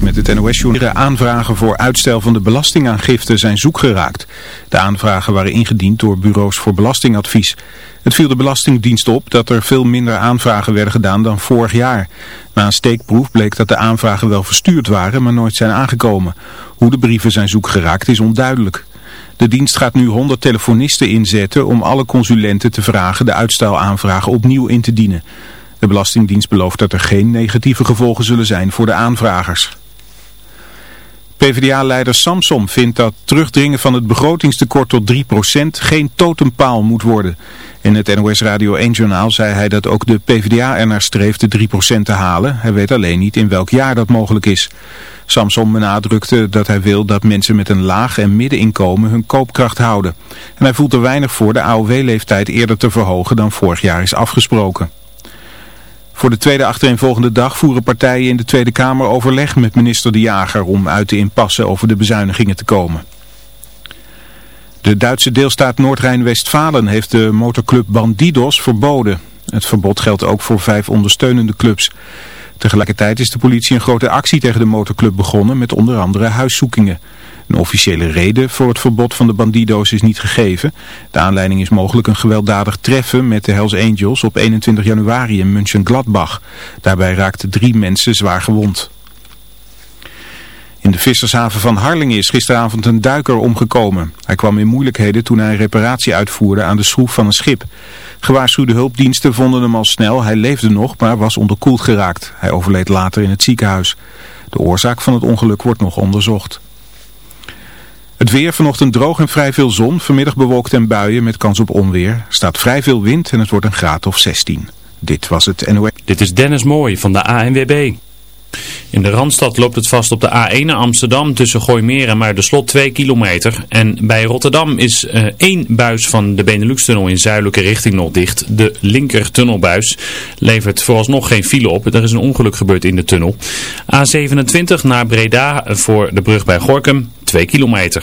Met het NOS-journaal. Aanvragen voor uitstel van de belastingaangifte zijn zoek geraakt. De aanvragen waren ingediend door bureaus voor belastingadvies. Het viel de Belastingdienst op dat er veel minder aanvragen werden gedaan dan vorig jaar. Na een steekproef bleek dat de aanvragen wel verstuurd waren, maar nooit zijn aangekomen. Hoe de brieven zijn zoek geraakt is onduidelijk. De dienst gaat nu 100 telefonisten inzetten om alle consulenten te vragen de uitstelaanvragen opnieuw in te dienen. De Belastingdienst belooft dat er geen negatieve gevolgen zullen zijn voor de aanvragers. PvdA-leider Samsom vindt dat terugdringen van het begrotingstekort tot 3% geen totempaal moet worden. In het NOS Radio 1-journaal zei hij dat ook de PvdA er naar streeft de 3% te halen. Hij weet alleen niet in welk jaar dat mogelijk is. Samsom benadrukte dat hij wil dat mensen met een laag en middeninkomen hun koopkracht houden. En hij voelt er weinig voor de AOW-leeftijd eerder te verhogen dan vorig jaar is afgesproken. Voor de tweede achtereenvolgende dag voeren partijen in de Tweede Kamer overleg met minister De Jager om uit de impasse over de bezuinigingen te komen. De Duitse deelstaat Noord-Rijn-Westfalen heeft de motorclub Bandidos verboden. Het verbod geldt ook voor vijf ondersteunende clubs. Tegelijkertijd is de politie een grote actie tegen de motorclub begonnen met onder andere huiszoekingen. Een officiële reden voor het verbod van de bandido's is niet gegeven. De aanleiding is mogelijk een gewelddadig treffen met de Hells Angels op 21 januari in München-Gladbach. Daarbij raakten drie mensen zwaar gewond. In de vissershaven van Harlingen is gisteravond een duiker omgekomen. Hij kwam in moeilijkheden toen hij reparatie uitvoerde aan de schroef van een schip. Gewaarschuwde hulpdiensten vonden hem al snel. Hij leefde nog, maar was onderkoeld geraakt. Hij overleed later in het ziekenhuis. De oorzaak van het ongeluk wordt nog onderzocht. Het weer vanochtend droog en vrij veel zon. Vanmiddag bewolkt en buien met kans op onweer. Er staat vrij veel wind en het wordt een graad of 16. Dit was het NOS. Dit is Dennis Mooij van de ANWB. In de Randstad loopt het vast op de A1 naar Amsterdam tussen Gooimeer en Muiderslot 2 kilometer. En bij Rotterdam is uh, één buis van de Benelux-tunnel in zuidelijke richting nog dicht. De linker tunnelbuis levert vooralsnog geen file op. Er is een ongeluk gebeurd in de tunnel. A27 naar Breda voor de brug bij Gorkum 2 kilometer.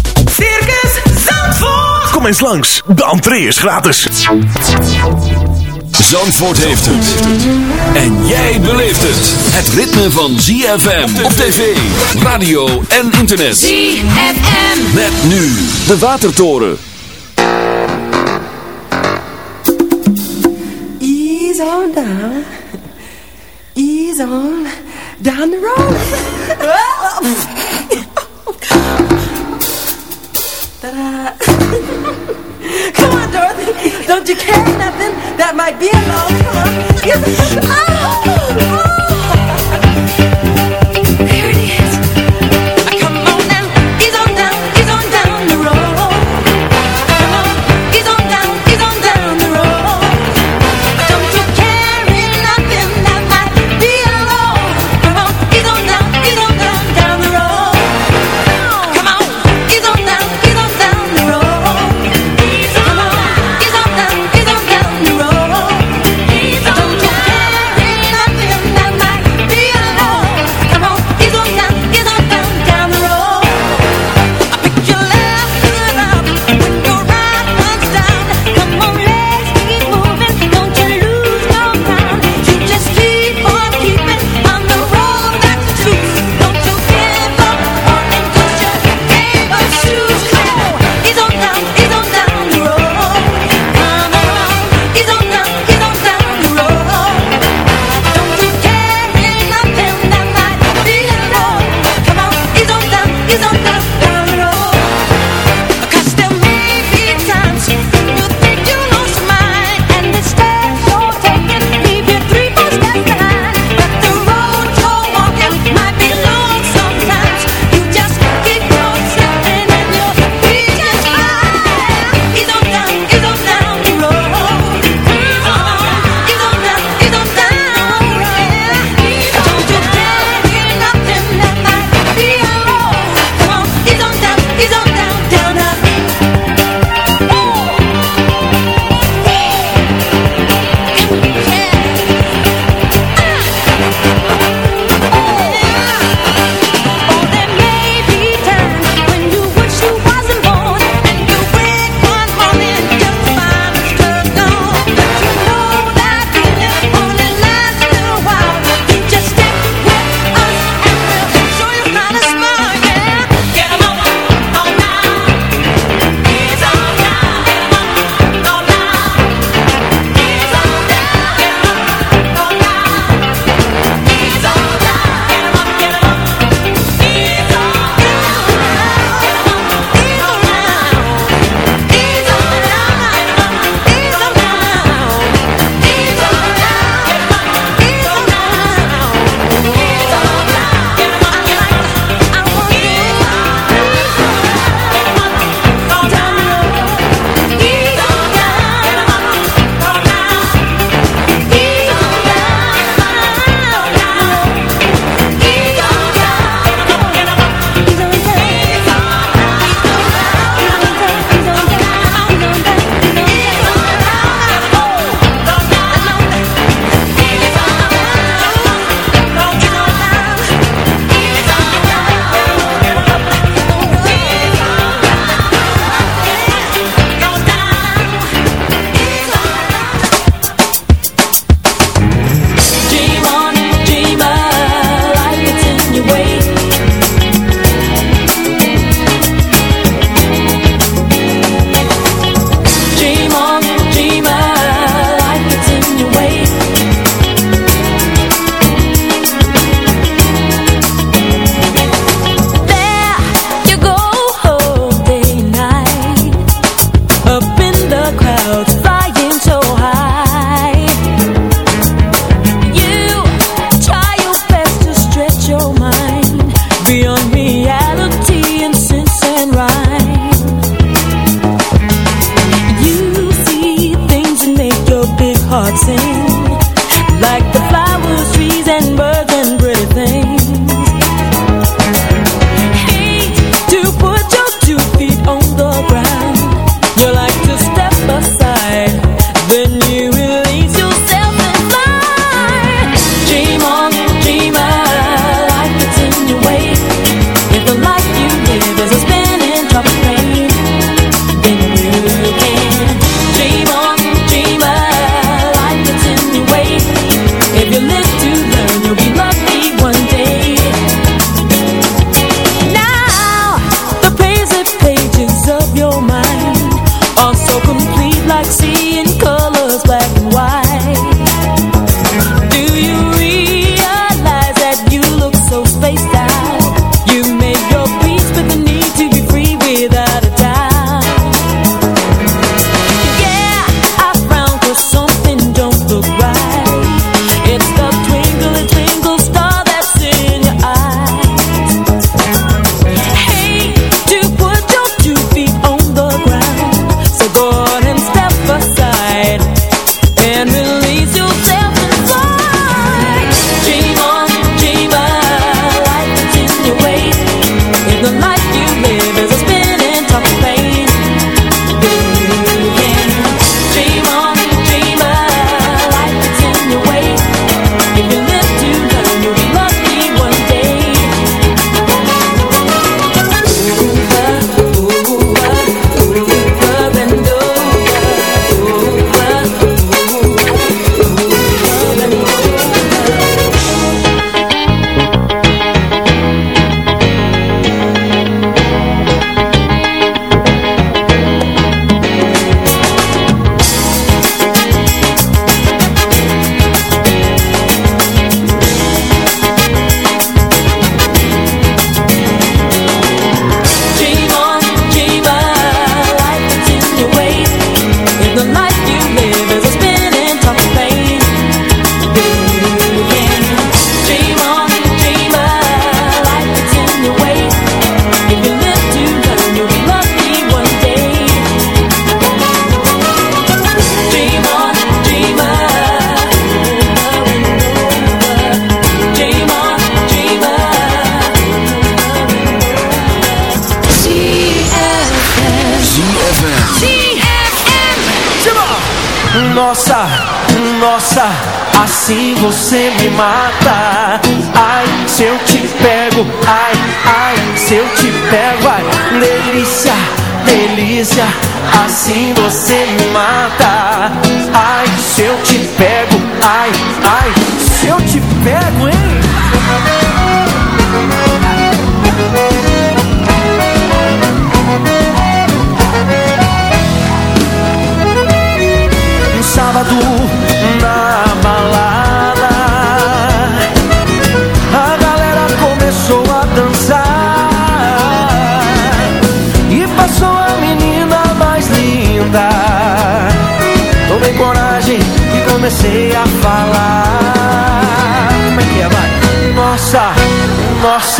Circus Zandvoort. Kom eens langs, de entree is gratis. Zandvoort heeft het. En jij beleeft het. Het ritme van ZFM op tv, radio en internet. ZFM. Met nu de Watertoren. Ease on down. Ease on down the road. Ta-da. Come on, Dorothy. Don't you care nothing that might be alone? Come on. Oh, oh.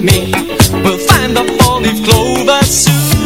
me. We'll find the four-leaf clover soon.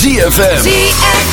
ZFM. ZFM.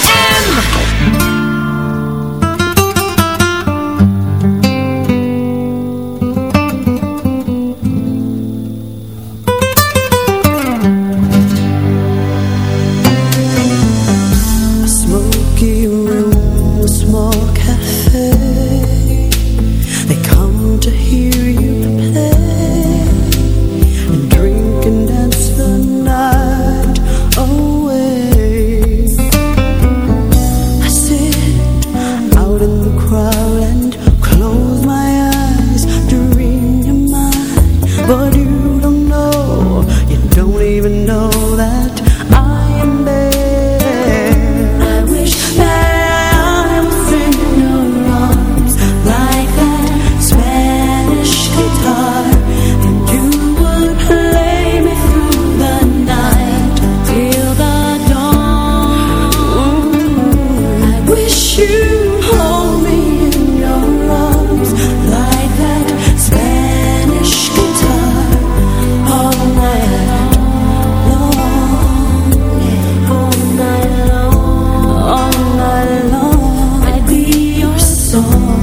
Song.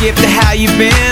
gift of how you been.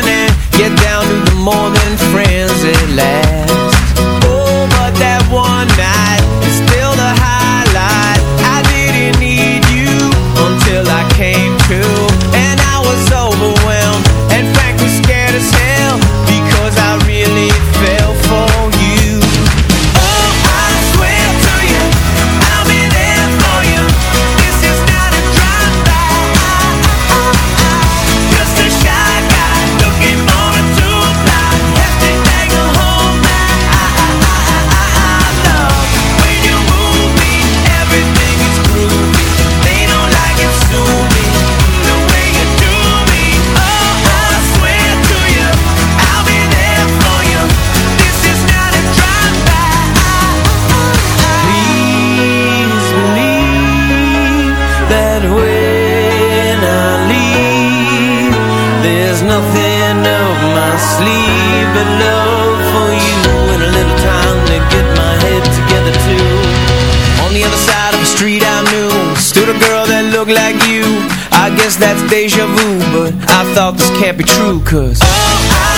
be true, cause. Oh, I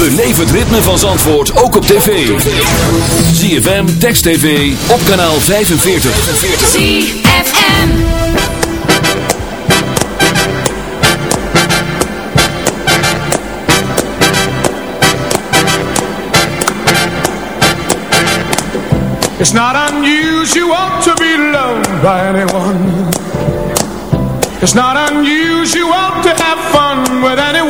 Beleef het ritme van Zandvoort ook op tv. ZFM, Text TV, op kanaal 45. ZFM It's not unusual to be loved by anyone. It's not unusual to have fun with anyone.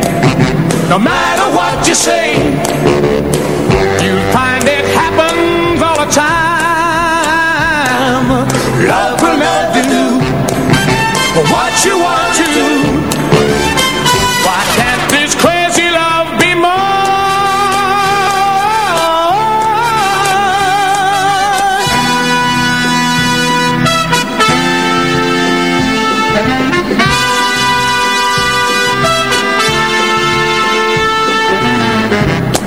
No matter what you say, you'll find